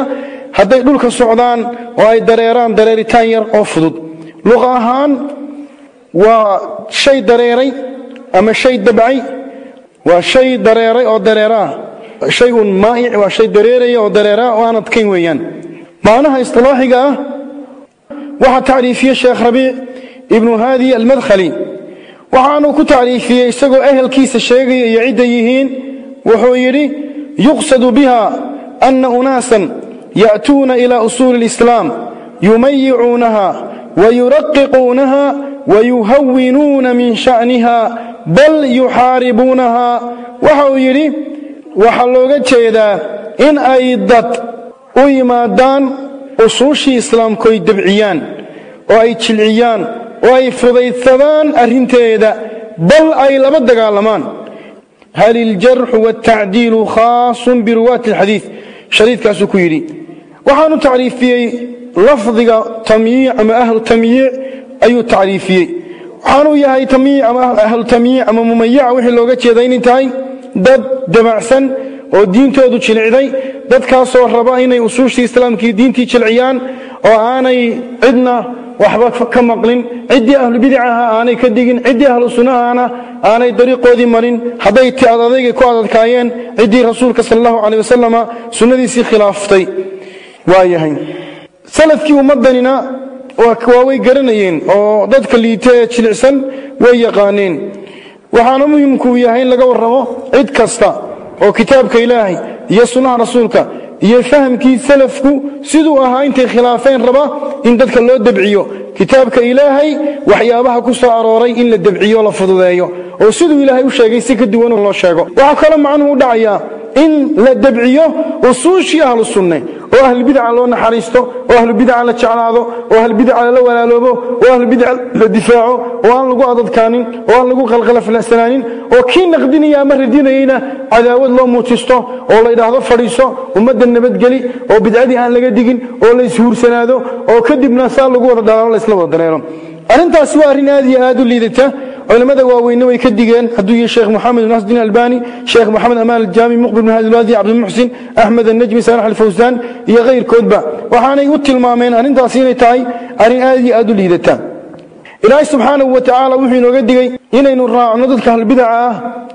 [SPEAKER 1] hadday dhulka socdaan oo ay dareeraan dareeritaan yar oo fudud luqa ahaan waa shay dareeray ama shay dabcay waa shay dareeray oo dareeraah shaygun maa'ic waa shay dareeraya oo dareeraa oo aan adkayn weeyaan. Macnaha istilaaxiga ah waxaa tacriifiyey sheekh rabiic ibnu haadi almadkhali. Waxaanuu ku tacriifiyey isagoo ehelkiisa sheegaya iyo cidda yihiin. Wuxuu yidhi yuqsadu biha ana unaasan ya'tuuna ila usuuli اlislaam yumayicuunaha wayuraqiquunaha wayuhawinuuna min sha'niha bal yuxaaribuunaha. Waxa uu yidhi waxaa looga jeedaa in ay dad u yimaadaan usuushii islaamku ay debciyaan oo ay jilciyaan oo ay fudaydsadaan arrinteeda bal ay laba dagaalamaan. Hal iljarxu wاltacdiilu khaasun biruwaati اlxadiid shariidkaasuu ku yidhi waxaanu tacriifiyey lafdiga tamyiic ama ahlu tamyiic ayuu tacriifiyey waxaanuu yahay tamyiic ama ahlu tamyiic ama mumayaca wixii looga jeeda inay tahay dad dabacsan oo diintoodu jilicday dadkaasoo raba inay usuushii islaamkii diintii jilciyaan oo aanay cidna waxba ka maqlin. Ciddii ahlubidacaha aanay ka digin ciddii ahlu sunnahana aanay dariiqoodii marin hadday ti ad adaygay ku adadkaayeen ciddii rasuulka sal allahu caley wasalama sunnadiisii khilaaftay. Waayahay. Salafkii ummaddanina waa way garanayeen oo dadka liita ee jilicsan way yaqaaneen waxaana muhimkuu yahay in laga warramo cid kasta oo kitaabka ilaahay iyo sunnaha rasuulka iyo fahamkii salafku siduu ahaa intay khilaafeen raba in dadka loo debciyo kitaabka ilaahay waxyaabaha ku soo arooray in la debciyo la fududeeyo oo siduu ilaahay u sheegay si ka duwan loo sheego. Waxaa kaloo macnuhu u dhacayaa in la debciyo usuushii ahlu sunne oo ahlubidaca loo naxariisto oo ahlubidaca la jeclaado oo ahlubidaca lala walaaloobo oo ahlubidaca la difaaco oo aan lagu adadkaanin oo aan lagu qalqalafsanaanin oo kii naqdinaya ama radinayeyna cadaawad loo muujisto oo la yidhaahdo fadhiiso ummadda nabadgeli oo bidcadii aan laga digin oo la ishuursanaado oo kadibna saa lagu wada dhalaalo laysla wada dareero. Arrintaasi waa arrin aad iyo aad u liidata culimmada waaweyne way ka digeen. Hadduu yihi sheekh moxamed nasdin albani sheekh moxamed amaan aljaami muqbil bin hadi alwaadi cabdimuxsin axmed annajmi saalax alfawsaan iyo kayrkoodba waxaanay u tilmaameen arrintaasi inay tahay arrin aad iyo aad u liidata. Ilaahay subxaanahu wa tacaala wuxuu inooga digey inaynu raacno dadka ahlbidaca ah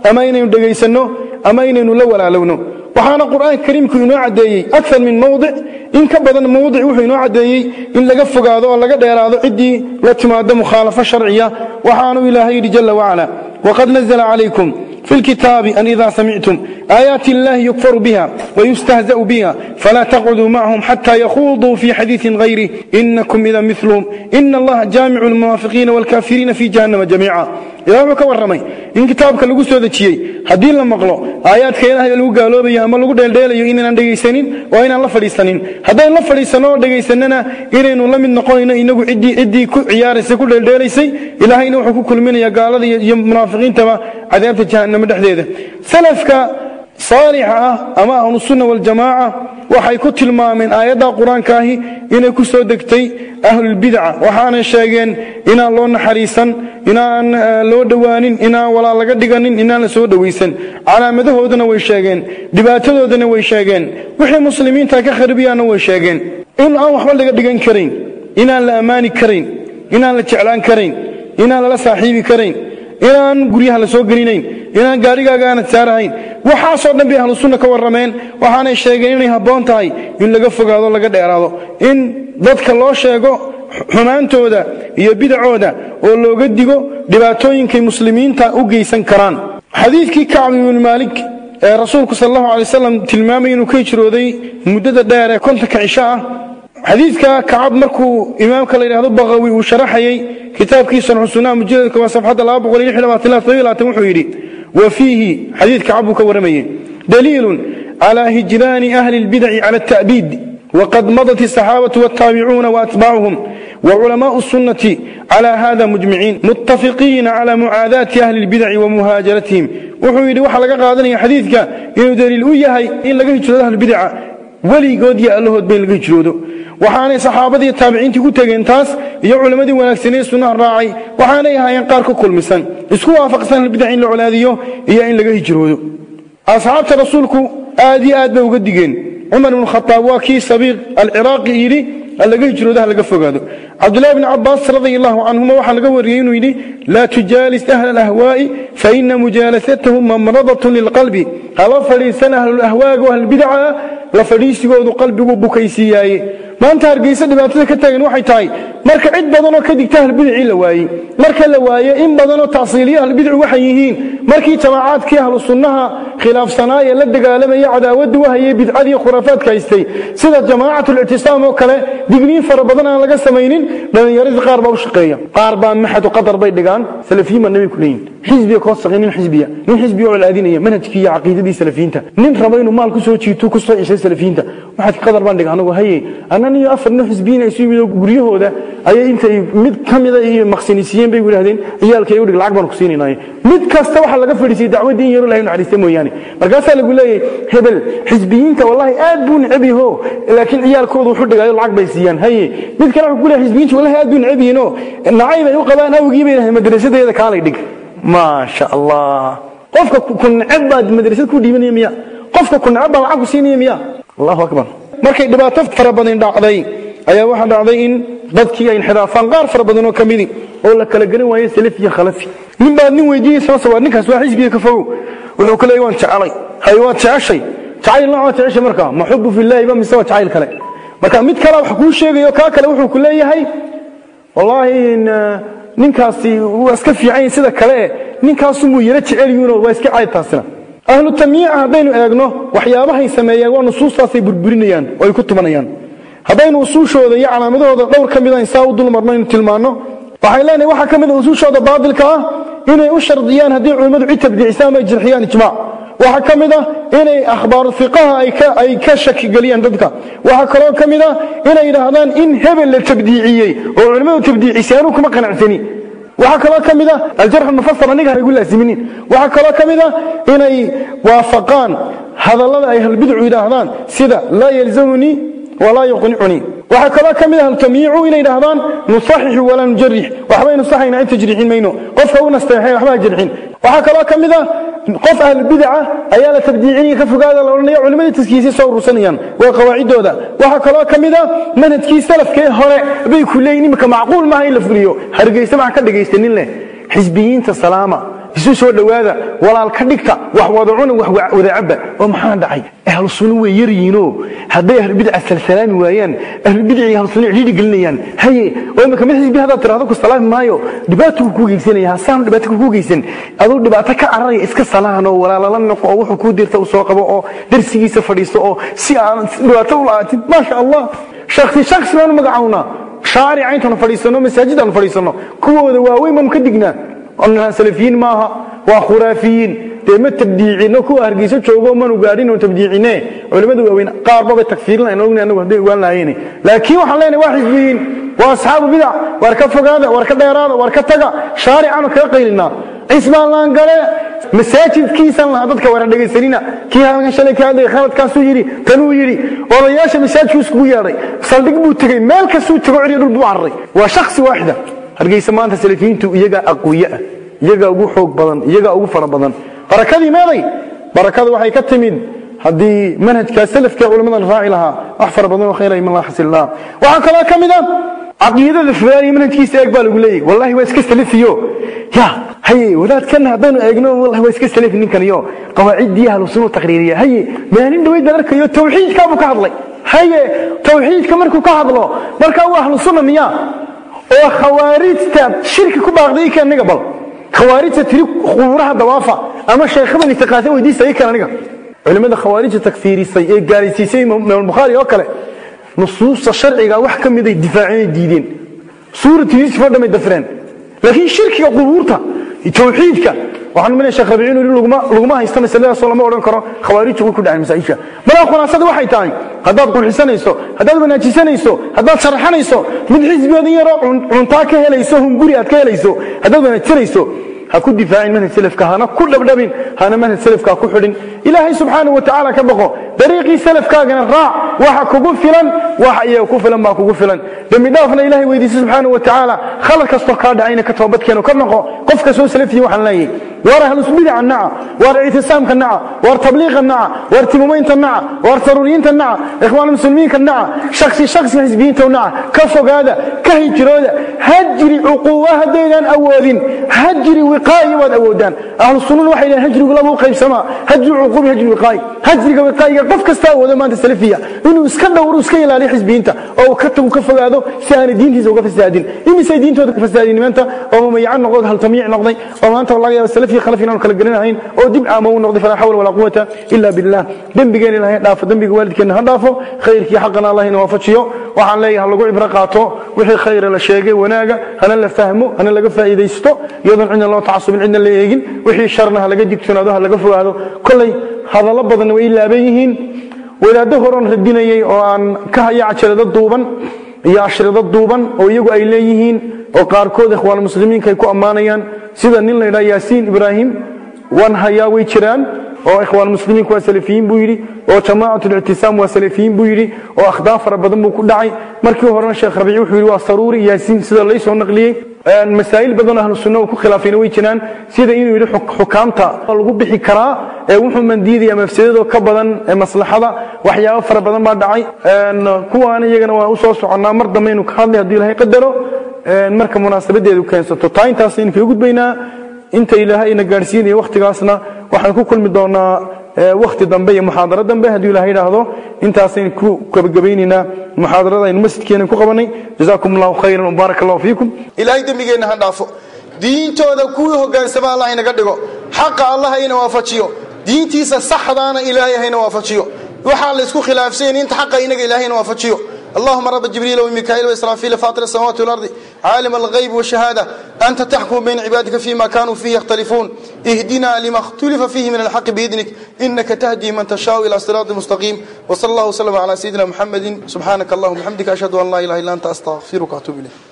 [SPEAKER 1] ama inaynu dhegaysanno ama inaynu la walaalowno waxaana qur'aanka kariimku inoo caddeeyey akar min mowdic in ka badan mowdic wuxuu inoo caddeeyey in laga fogaado oo laga dheeraado ciddii la timaado mukhaalafo sharciya waxaanuu ilaahay yidhi jala wacala waqad nazla calaykum في الكتاب أن إذا سمعتم آيات الله يكفر بها ويستهزأ بها فلا تقعدوا معهم حتى يخوضوا في حديث غيره إنكم إذا مثلهم إن الله جامع المنافقين والكافرين في جهنم جميعا ilaahay wuxuu ka warramay. In kitaabka lagu soo dejiyey haddii la maqlo aayaadka ilaahay lagu gaaloobayo ama lagu dheeldheelayo inaynaan dhegaysanin waa inaan la fadhiisanin. Haddaynu la fadhiisanno oo dhegaysanana inaynu la mid noqonayno inagu ciddii ciddii ku ciyaaraysay ku dheeldheelaysay ilaahayna wuxuu ku kulminayaa gaalada iyo munaafiqiintaba cadaabta jahannamo dhexdeeda saalixa ah ama ahlusunna waljamaaca waxay ku tilmaameen aayadda qur'aanka ahi inay ku soo degtay ahlulbidca waxaanay sheegeen inaan loo naxariisan inaan loo dhowaanin inaan walaal laga dhiganin inaan la soo dhowaysan calaamadahoodana way sheegeen dhibaatadoodana way sheegeen wixii muslimiinta ka kharibiyaanna way sheegeen. In aan waxba laga dhigan karayn inaan la ammaani karayn inaan la jeclaan karayn inaan lala saaxiibi karayn inaan guryaha la soo gelinayn inaan gaarigaaga aanad saarahayn waxaasoo dhan bay ahlu sunna ka warrameen. Waxaanay sheegeen inay habboon tahay in laga fogaado laga dheeraado. In dadka loo sheego xumaantooda iyo bidacooda oo looga digo dhibaatooyinkay muslimiinta u geysan karaan. Xadiidkii kacb ibnu ee rasuulku sal allahu alay wasalam tilmaamay inuu ka hijrooday muddada dheer ee kontanka cisho ah. Xadiidka kacab markuu imaamka la yidhahdo baqawi uu sharaxayey kitaabkiisa nuxusunaha mujaladka waa safxadda wuxuu yidhi وفيه حديث كعب كورمي دليل على هجران أهل البدع على التأبيد وقد مضت الصحابة والتابعون وأتباعهم وعلماء السنة على هذا مجمعين متفقين على معاداة أهل البدع ومهاجرتهم. وحويد وحلق قادني حديثك إنه دليل أيها إن لقيت أهل البدع ولي قد يألهد بين لقيت waxaanay saxaabadii taabiciintii ku tegeen taas iyo culammadii wanaagsanee sunnaha raacay. Waxaanay ahaayeen qaar ka kulmisan. Isku waafaqsan ahlulbidac in la colaadiyo iyo in laga hijroodo. Asxaabta rasuulku aad iyo aad bay uga digeen. Cumar ibnu khataab waa kii sabiiq alciraaqi yidhi laga hijroodaha laga fogaado. Cabdullahi bni cabaas radia allahu canhuma waxaa laga wariyey inuu yidhi laa tujaalis ahla alahwaa'i faina mujaalasatahum mamradatun lilqalbi hala fadhiisan ahlulahwaaga ahlulbidaca la fadhiisigoodu qalbigu bukaysiiyaaye maanta hargeysa dhibaatada ka taagan waxay tahay marka cid badanoo ka digta ahlubidicii la waayey marka la waaye in badanoo tacsiiliya ahlubidici waxay yihiin markii jamaacaadkii ahlu khilaafsanaa ee la dagaalamaya cadaawadda wahayay bidcadii khuraafaadka haystay. Sida jamaacatul-ictisaam oo kale digniin fara badan aan laga samaynin dhallinyaradii qaar baa u shaqeeya. Qaar baa maxadu qadar bay dhigaan salafiyin baa nabi ku leeyihiin xisbiga koo saqay nin xisbiya nin xisbiya oo colaadinaya manhajkii iyo caqiidadii salafiyiinta. Nin raba inuu maal ku soo jiito ku soo cishay salafiyiinta. Maxadka qadar baan dhiga anagu haye annan iyo afar nin xisbiyiin ay isu yimid guryahooda ayay intay mid ka mida iyo maqsinisiiyeen bay yidhahdeen ciyaalka ay u dhig lacag baan ku siinaynaay mid kasta waxaa laga fadhiisiyey dacwaddii in ilahay naxariista mooyaane. Markaasaa lagu leeyahay hebel xisbiyiinta wallahi aad buu necab yaho laakiin ciyaalkoodu wuxuu dhigaayo lacag bay siiyaan. Haye mid kale wuxuu ku leeyahay xisbiyiintu wallahi aad buu necab yihiinoo nacay bay u qabaan awgii bay yidhahdeen madrasadeeda kaalay dhig. Maasha allah qofka ku baad madrasad ku dhiibanaya miya qofka ku necab lacag ku siinaya miya allahu akbar markay dhibaato fara badan dhacday ayaa waxaa dhacday in dadkii ay inxiraafaan qaar fara badan oo ka midi oo la kala gelin waayo salafi iyo khalafi. Nin baad nin weydiinaysa soo waa ninkaas waa xisbiga ka fogow. Wuxuu ku leeyahay waan jecelay hay waad jeceshay. Jacayl nooc waa jeceshay marka ma fillaahi ba mise waa jacayl kale. Marka mid kale wax kuu sheegayo kaa kale wuxuu ku leeyahay wallaahi ninkaasi waa iska fiican sida kale ninkaasumuu yaro jecel yihiinoo waa iska cayd ahlu tamyiica haddaynu eegno waxyaabahay sameeyaan waa nusuustaasay burburinayaan oo ay ku tumanayaan haddaynu usuushooda iyo calaamadahooda dhowr ka mida insaa u dulmarno inu tilmaanno waxay leenahay waxaa ka mid a usuushooda baatilka ah inay u shardiyaan haddii culimmadu cid tabdiicisa ama ay jirxiyaan ijmaac waxaa ka mid a inay akhbaaru fiqaha ay ka shakigeliyaan dadka. Waxaa kaloo ka mid a inay yidhaahdaan in hebel la tabdiiciyey oo culimmadu tabdiicisay anuu kuma qanacsani waxaa kaloo ka mid a aljarx almufasar aniga haygu laasiminin waxaa kaloo ka mid a inay waafaqaan hadallada ay halbidcu yidhaahdaan sida laa yalzamunii walaa yuqnicunii waxaa kaloo ka mid ah altamyiicu inay yidhaahdaan nusaxixu walaa nujarix waxbaynu saxaynaa in tajriixin mayno. Qofka u nasteexeen waxba ha jarxin waxaa kaloo ka mid a qof ahlubidaca ayaa la tabdiicinaya ka fogaada la odhanaya culimmadii taskiisii soo urursanayaan. Waa qawaaciddooda. Waxaa kaloo ka mid a manhajkii salafkee hore bay ku leeyihiin imika macquul maaha in la fuliyo. Hargeysa maxaa ka dhegaysanin leh? Xisbiyiinta salaama isu soo dhowaada walaal ka dhigta wax wada cuna wax wada cabba oo maxaa dhacay? Ahlu way yaryihiinoo hadday ahlubidca salsalaami waayaan ahlu sunna cidhiidhi gelinayaan. Haye oo imika mid xisbi haddaad tirahdo ku salaami maayo. Dhibaato ku geysanaya hasaanu dhibaato ku geysan aduu dhibaato ka cararaya iska salaan oo walaalala noqo oo wuxuu kuu dirta u qabo oo darsigiisa fadhiisto oo si aan dhibaato u la'aatid maasha allah shaksi shaksi baanu magacawnaa intaanu fadhiisanno masaajid aanu fadhiisanno kuwooda waaweyn baanu ka dignaa salafiyiin maaha waa khuraafiyiin. Dee ma tabdiicino kuwa hargeyso joogo manu gaadhin tabdiicine. Culimmada waaweyn qaarbabay tagfiirinayna ogna anagu hadday ogaan lahayn laakiin waxaan leenahay waa xisbiyiin waa asxaabu bidac waar ka fogaada waar ka dheeraada waar ka taga. Shaaricanu kaga qaylinaa cisbaan laangale masaajidkiisan lahaa dadka wara dhegaysanina. Kii halkan shalay ka hadlay khaladkaasuu yidhi tanuu yidhi. Odayaasha masaajidku iskugu yeedhay. Saldhig buu tegey meel kastuu tego ciriyo dhul buu cararay waa shaksi waaxida hargeysa maanta salafiyiintu iyagaa aqwiye ah iyagaa ugu xoog badan iyagaa ugu fara badan. Barakadii meeday barakada waxay ka timid haddii manhajkaa salafka culamada la raaci lahaa wax fara badan oo khayra iman laha xasil laha waxaa kaloo ka mid ah caqiidada fudaaniya manhajkiisa eeg baa lagu leeyahy wallahi waa iska salafiyo ya haye wadaadkana haddaynu eegno wallahi waa iska salafi ninkan iyo qawaaciddii ahlu taqriiriya haye maalin dhaweyd arkayo tawxiidkaa ka hadlay. Haye tawxiidka markuu ka hadlo markaa waa ahlu sunna oo khawaarijta shirki ku baaqday kan aniga bal. Khawaarijta tiri qubuuraha dawaafa ama sheekhadan istiqaasa weydiisay kan aniga. Culimada khawaarijta takfiirisay ee gaaraysiisay imaam bukhaari oo kale nusuusta sharciga wax ka mid ay difaaceen diideen. Suuratu dhamay dafreen laakiin shirkiga qubuurta tawxiidka waxaan umaleeyaa sheekh rabiiciin uu laguma laguma haysto masaladaas lama odhan karo khawaarijtu ku dhaceen masaa'isha malaa khulaasada waxay tahay haddaad qurxisanayso haddaad wanaajisanayso haddaad sharaxanayso mid xisbigeeda yaroo cuntaa ka helayso hunguri aad ka helayso haddaad wanaajisanayso ha ku difaacin manhaj salafka hana ku dhabdhabin hana manhaj salafka ku xidhin. Ilaahay subxaanahu wa tacaala ka baqo. Dariiqii salafkaagana raac waxa kugu filan waxa iyaga ku filan baa kugu filan. Dembi dhaafna ilaahay weydiisa subxaanahu wa tacaala khalad kastoo kaa dhacayna ka toobadkeeno ka noqo qof kastoo salafiya waxaan leeyahay waar ahlusbidaca naca waar ictisaamka naca waar tabliiqa naca waar timumaynta naca waar saruuriyiinta naca ikhwaan muslimiinka naca shaksi shaksi xisbiyiinta naca ka fogaada ka hijrooda hajri cuquuba haddaydaan awoodin hajri wiqaa'i waad awoodaan ahlu sunnadu waxay dhahan hajrigu laba u qaybsamaa hajri cuquubi hajri wiqaa'i hajriga wiqaa'iga qof kasta awoodo maanta salafiya inuu iska dhowro iska ilaaliyo xisbiyiinta oo ka tagu ka fogaado si aanay diintiisa uga fasaadin imisay diintooda ka fasaadin oo mamayacan noqday haltamiic noqday oo maanta laga yaabo salafi khalaf inaanu kala gelinahayn oo dib caamo u noqday falaa xawla walaa quwata ila billah dembigeena ilahay dhaafo dembiga waalidkeena ha dhaafo khayrkii xaqana allah ina waafajiyo waxaan leeyahay lagu cibro qaato wixii khayra la sheegay wanaaga hana la fahmo hana laga faa'iidaysto iyadoon cidna loo tacasubin cidna la eegin wixii sharna ha laga digtoonaado ha laga fogaado kolley hadallo badanna way laaban yihiin wadaaddo horon radinayay oo aan ka haya cajalado duuban iyo ashrido duuban oo iyagu ay leeyihiin oo qaarkood ikhwaan muslimiinka ay ku ammaanayaan. Sida nin la yidhaha yaasiin ibraahim waan hayaa way jiraan oo ikhwaan muslimiinku waa salafiyiin buu yidhi oo jamaacatul-ictisaam waa salafiyiin buu yidhi oo akhdaa fara badan buu ku dhacay. Markii horena sheekh rabiici wuxuu yidhi waa saruuri yaasiin sida laysoo naqliyey masaa'il badan ahlu sunna uu ku khilaafayna way jiraan sida inuu yidhi xukaamta lagu bixi karaa ee wuxuu mandiidaya mafsadado ka badan ee maslaxada waxyaabo fara badan baa dhacay. Kuwaana iyagana waa u soconnaa. Mar dambe ka hadlay haddii ilaahay qadaro marka munaasabadeedu keensato. Taa intaasaynu kaga gudbaynaa inta ilaahay ina gaadhsiinaya wakhtigaasna waxaan ku kulmi doonaa wakhti dambe iyo muxaadaro dambe hadduu ilahay idhaahdo intaasaynu ku gabagabaynaynaa muxaadarada aynu masjidkeena ku qabanay. Jazaakum allahu khayran wabaarak allahu fiikum. Ilaahay dembigeenna ha dhaafo. Diintooda kuwii hogaansama allah inaga dhigo. Xaqa allah hayna waafajiyo. Diintiisa saxdaana ilaahay hayna waafajiyo. Waxaa la isku khilaafsayn inta xaqa inaga ilaahayna waafajiyo اللهم رب جبريل وميكائيل وإسرافيل فاطر السماوات والأرض عالم الغيب والشهادة أنت تحكم بين عبادك فيما كانوا فيه يختلفون اهدنا لما اختلف فيه من الحق بإذنك إنك تهدي من تشاء إلى صراط مستقيم وصلى الله وسلم على سيدنا محمد سبحانك اللهم وبحمدك أشهد أن لا إله إلا أنت أستغفرك وأتوب إليك